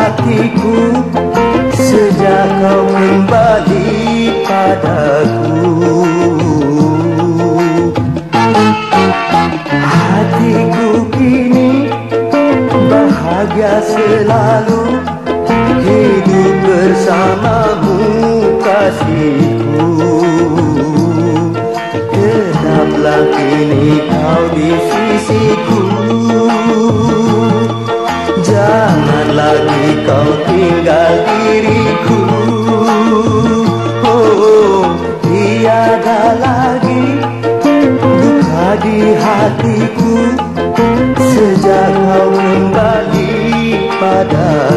hatiku sejak kau kembali padaku. Hatiku kini bahagia selalu hidup bersamamu kasihku. Tetaplah kini kau di sisiku. Kau tinggal diriku. Oh, tiada lagi duka di hatiku. Sejak kau kembali padaku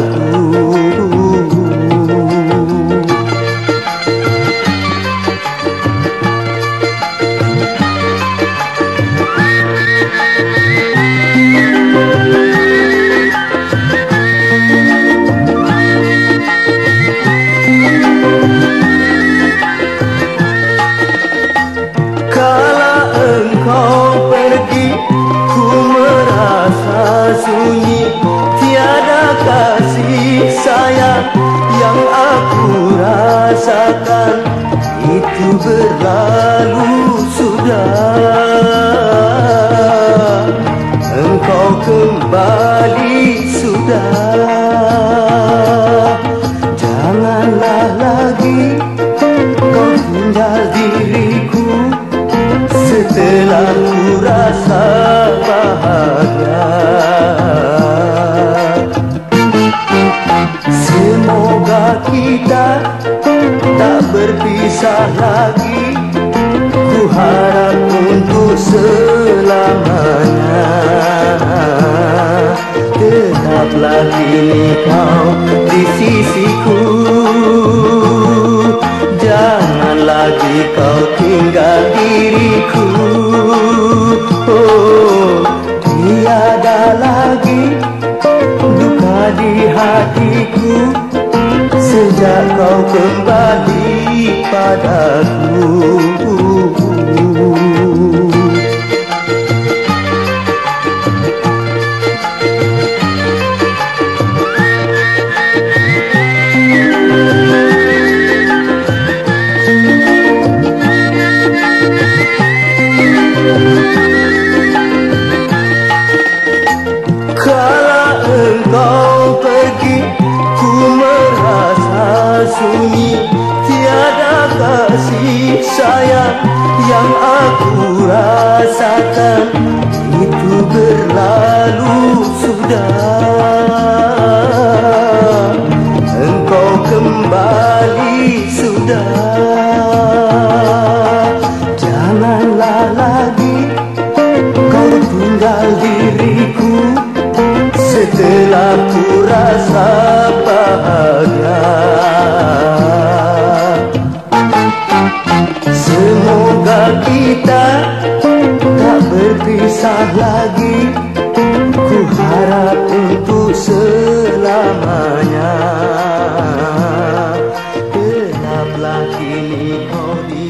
yang aku rasakan. Itu berlalu sudah. Engkau kembali kita tak berpisah lagi. Ku harap untuk selamanya. Tetaplah kini kau di sisiku. Jangan lagi kau tinggal diriku. Oh, tiada lagi duka di hatiku sejak kau kembali padaku. Sayang yang aku rasakan. Itu berlalu sudah. Engkau kembali sudah berpisah lagi. Ku harap untuk selamanya. Gelaplah kini kau di